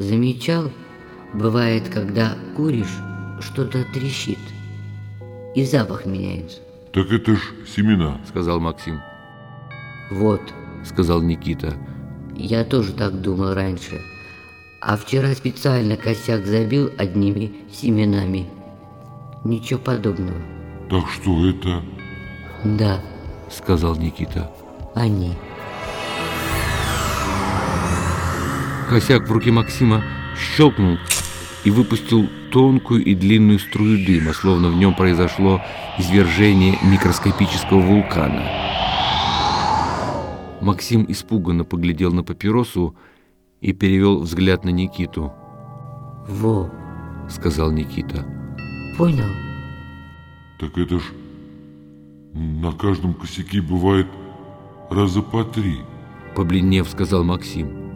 Замечал, бывает, когда куришь, что-то трещит, и запах меняется. Так это ж семена. сказал Максим. Вот, Сказал Никита. я тоже так думал раньше. А вчера специально косяк забил одними семенами. Ничего подобного. Так что это... Да, Сказал Никита. они. Косяк в руке Максима щелкнул и выпустил тонкую и длинную струю дыма, словно в нем произошло извержение микроскопического вулкана. Максим испуганно поглядел на папиросу и перевел взгляд на Никиту. Во, Сказал Никита. понял? Так это ж... На каждом косяке бывает раза по три. Побледнев, сказал Максим.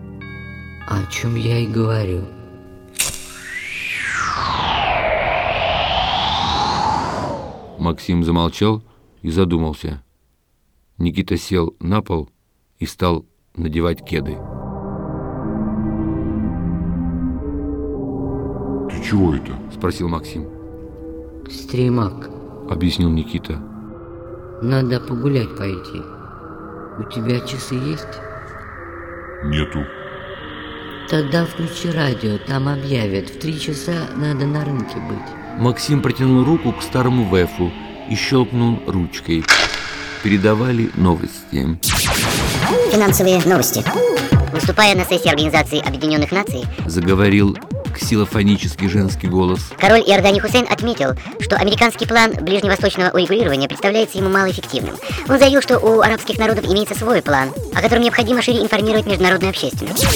О чем я и говорю. Максим замолчал и задумался. Никита сел на пол и стал надевать кеды. Ты чего это? Спросил Максим. Стримак, Объяснил Никита. надо погулять пойти. У тебя часы есть? Нету. Тогда включи радио, там объявят. В три часа надо на рынке быть. Максим протянул руку к старому Вэфу и щелкнул ручкой. Передавали новости. Финансовые новости. Выступая на сессии Организации Объединенных Наций, Заговорил ксилофонический женский голос. король Иордани Хусейн отметил, что американский план ближневосточного урегулирования представляется ему малоэффективным. Он заявил, что у арабских народов имеется свой план, о котором необходимо шире информировать международную общественность.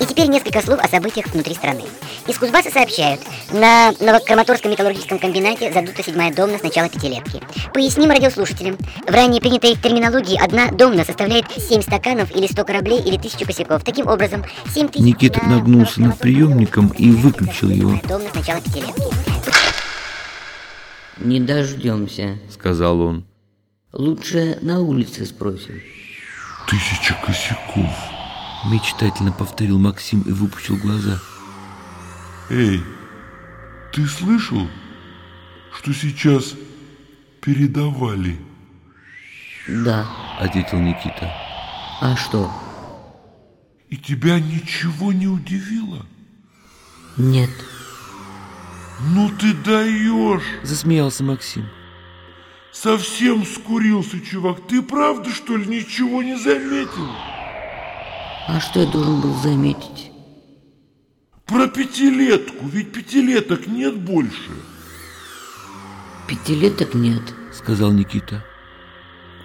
И теперь несколько слов о событиях внутри страны. Из Кузбасса сообщают, на Новокраматорском металлургическом комбинате задута седьмая домна с начала пятилетки. Поясним радиослушателям, в ранее принятой терминологии одна домна составляет 7 стаканов или 100 кораблей или 1000 косяков. Таким образом, 7 тысяч... Никита на нагнулся над 20 приемником и выключил его. Домна с начала пятилетки. Не дождемся. Сказал он. Лучше на улице спросим. Тысяча косяков. Мечтательно повторил Максим и выпучил глаза. Эй, ты слышал, что сейчас передавали? Да. Ответил Никита. А что? И тебя ничего не удивило? Нет. Ну ты даешь! Засмеялся Максим. Совсем скурился, чувак. Ты правда, что ли, ничего не заметил? А что я должен был заметить? Про пятилетку, ведь пятилеток нет больше. Пятилеток нет. Сказал Никита.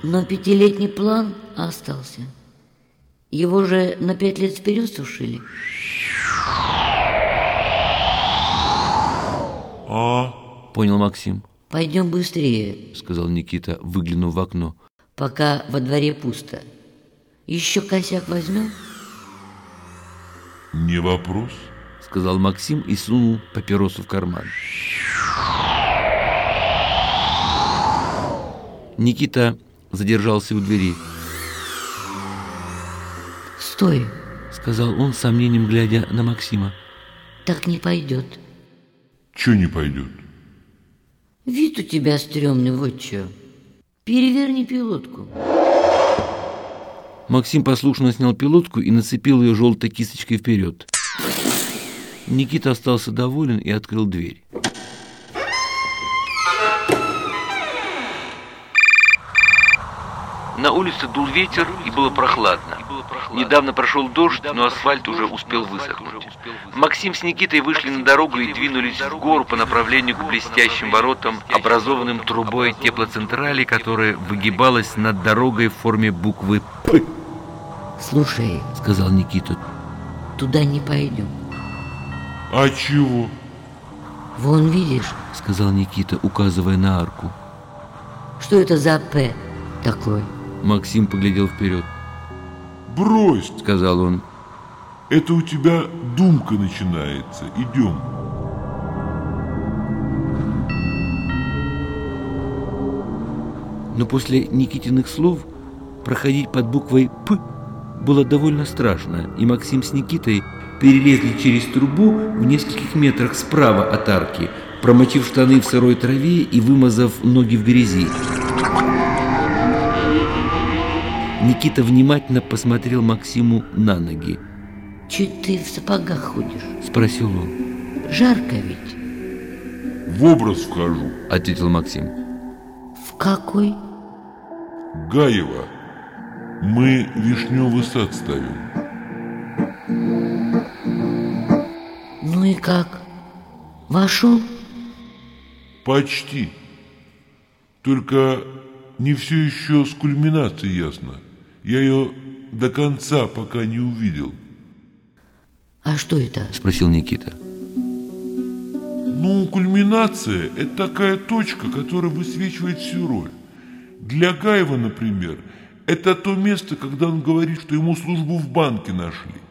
Но пятилетний план остался. Его же на пять лет вперед сушили. А? Понял Максим. Пойдем быстрее, Сказал Никита, выглянув в окно. пока во дворе пусто. Еще косяк возьмем? Не вопрос. Сказал Максим и сунул папиросу в карман. Никита задержался у двери. Стой, Сказал он с сомнением, глядя на Максима. так не пойдет. Че не пойдет? Вид у тебя стрёмный, вот чё. Переверни пилотку. Максим послушно снял пилотку и нацепил ее желтой кисточкой вперед. Никита остался доволен и открыл дверь. На улице дул ветер и было прохладно. Недавно прошел дождь, но асфальт уже успел высохнуть. Максим с Никитой вышли на дорогу и двинулись в гору по направлению к блестящим воротам, образованным трубой теплоцентрали, которая выгибалась над дорогой в форме буквы «П», Слушай, сказал Никита. туда не пойдем. А чего? Вон видишь, сказал Никита, указывая на арку. что это за П такой? Максим поглядел вперед. Брось, Сказал он. это у тебя думка начинается. Идем. Но после Никитиных слов проходить под буквой «П» было довольно страшно, и Максим с Никитой перелезли через трубу в нескольких метрах справа от арки, промочив штаны в сырой траве и вымазав ноги в грязи. Никита внимательно посмотрел Максиму на ноги. Че ты в сапогах ходишь? Спросил он. Жарко ведь. В образ вхожу. Ответил Максим. В какой? Гаева. Мы вишневый сад ставим. Ну и как? Вошел? Почти. Только не все еще с кульминацией ясно. Я ее до конца пока не увидел. А что это? Спросил Никита. Ну, кульминация – это такая точка, которая высвечивает всю роль. Для Гаева, например, это то место, когда он говорит, что ему службу в банке нашли.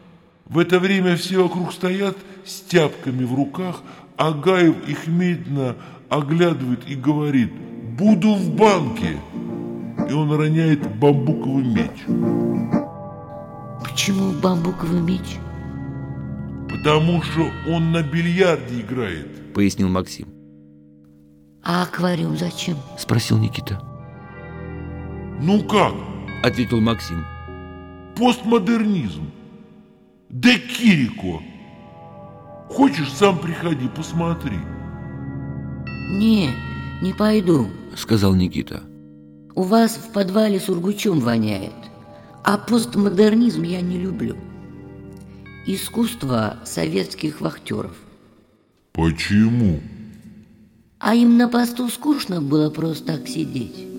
В это время все вокруг стоят с тяпками в руках, а Гаев их медленно оглядывает и говорит «Буду в банке!» И он роняет бамбуковый меч. Почему бамбуковый меч? Потому что он на бильярде играет. Пояснил Максим. А аквариум зачем? Спросил Никита. Ну как? Ответил Максим. Постмодернизм. Де Кирико. Хочешь, сам приходи, посмотри. Не, не пойду. Сказал Никита. У вас в подвале сургучом воняет. А постмодернизм я не люблю. Искусство советских вахтеров. Почему? А им на посту скучно было просто так сидеть.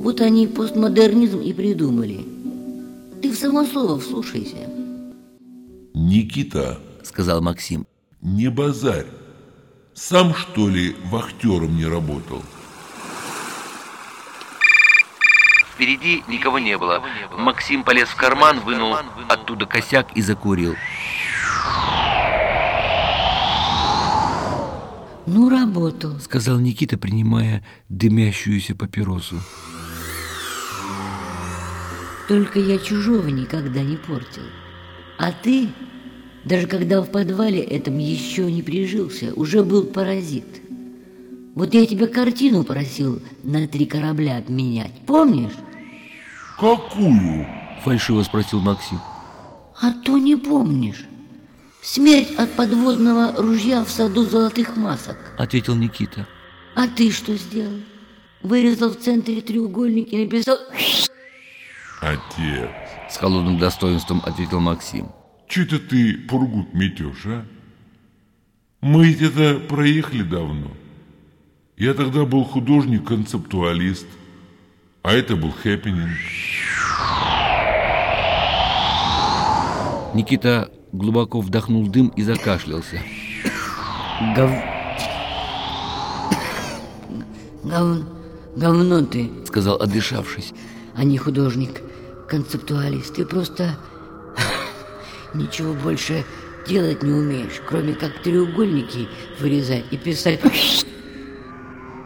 Вот они постмодернизм и придумали. Ты в само слово вслушайся. Никита, Сказал Максим. не базарь. Сам, что ли, вахтером не работал? Впереди никого не было. Максим полез в карман, вынул оттуда косяк И закурил. Ну, работал. Сказал Никита, принимая дымящуюся папиросу. Только я чужого никогда не портил. А ты, даже когда в подвале этом еще не прижился, уже был паразит. Вот я тебя картину просил на три корабля обменять, помнишь? Какую? Фальшиво спросил Максим. А то не помнишь. Смерть от подводного ружья в саду золотых масок. Ответил Никита. А ты что сделал? Вырезал в центре треугольник и написал... Отец, С холодным достоинством ответил Максим. что это ты пургут метешь, а? Мы ведь это проехали давно. Я тогда был художник-концептуалист, а это был хэппенинг. Никита глубоко вдохнул дым и закашлялся. Гов... Гов... Говно ты, Сказал, отдышавшись. а не художник, концептуалист. Ты просто ничего больше делать не умеешь, кроме как треугольники вырезать и писать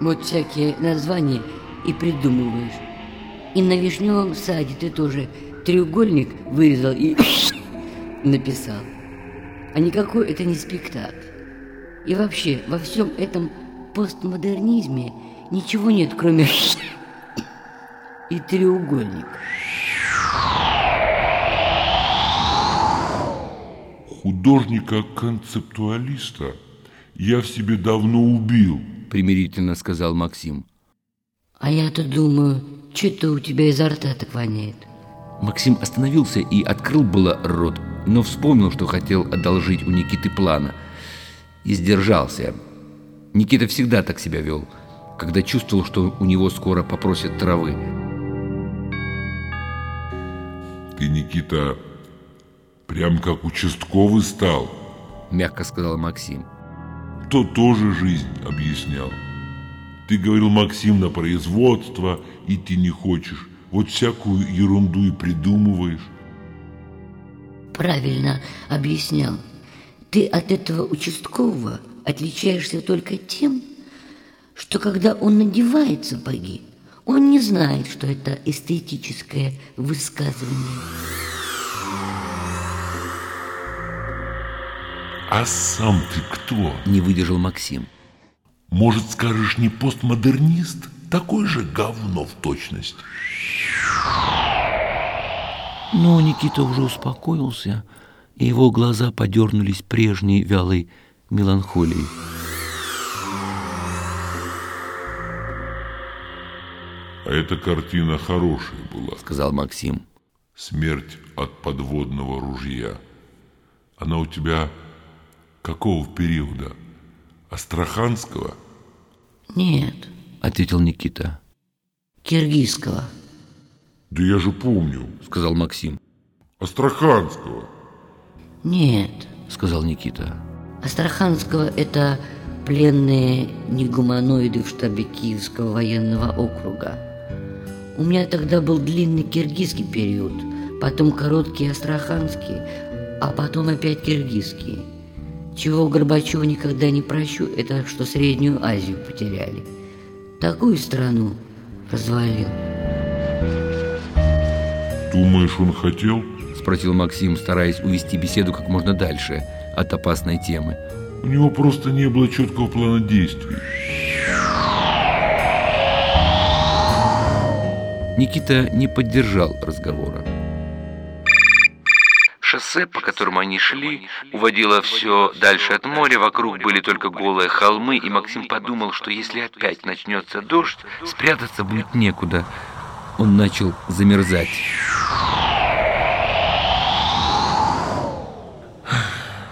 вот всякие названия и придумываешь. И на вишневом саде ты тоже треугольник вырезал и написал. А никакой это не спектакль. И вообще, во всем этом постмодернизме ничего нет, кроме и треугольник. Художника-концептуалиста я в себе давно убил. Примирительно сказал Максим. А я-то думаю, что-то у тебя изо рта так воняет. Максим остановился и открыл было рот, но вспомнил, что хотел одолжить у Никиты плана. И сдержался. Никита всегда так себя вел, когда чувствовал, что у него скоро попросят травы. Ты, Никита, прям как участковый стал. Мягко сказал Максим. То тоже жизнь объяснял. Ты говорил, Максим, на производство идти не хочешь. Вот всякую ерунду и придумываешь. Правильно объяснял. Ты от этого участкового отличаешься только тем, что когда он надевает сапоги, он не знает, что это эстетическое высказывание. А сам ты кто? Не выдержал Максим. Может, скажешь, не постмодернист? Такой же говно в точность. Но Никита уже успокоился, и его глаза подернулись прежней вялой меланхолией. А эта картина хорошая была. Сказал Максим. Смерть от подводного ружья. Она у тебя какого периода? Астраханского? Нет, Ответил Никита. киргизского. Да я же помню. Сказал Максим. Астраханского. Нет, Сказал Никита. Астраханского – это пленные негуманоиды в штабе Киевского военного округа. У меня тогда был длинный киргизский период, потом короткий астраханский, а потом опять киргизский. Чего Горбачеву никогда не прощу, это что Среднюю Азию потеряли. Такую страну развалил. Думаешь, он хотел? Спросил Максим, стараясь увести беседу как можно дальше от опасной темы. У него просто не было четкого плана действий. Никита не поддержал разговора. Шоссе, по которому они шли, уводило все дальше от моря, вокруг были только голые холмы, и Максим подумал, что если опять начнется дождь, Спрятаться будет некуда. Он начал замерзать.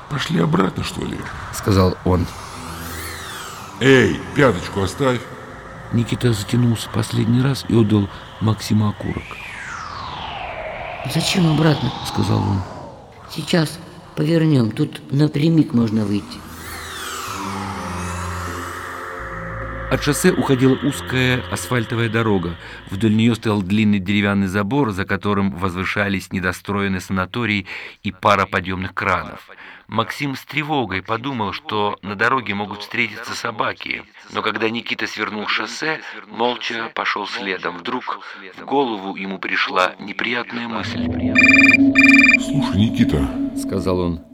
Пошли обратно, что ли? Сказал он. Эй, пяточку оставь. Никита затянулся последний раз и отдал Максиму окурок. Зачем обратно? Сказал он. Сейчас повернем, тут напрямик можно выйти. От шоссе уходила узкая асфальтовая дорога. Вдоль нее стоял длинный деревянный забор, за которым возвышались недостроенный санаторий и пара подъемных кранов. Максим с тревогой подумал, что на дороге могут встретиться собаки. Но когда Никита свернул шоссе, молча пошел следом. Вдруг в голову ему пришла неприятная мысль. Слушай, Никита, Сказал он.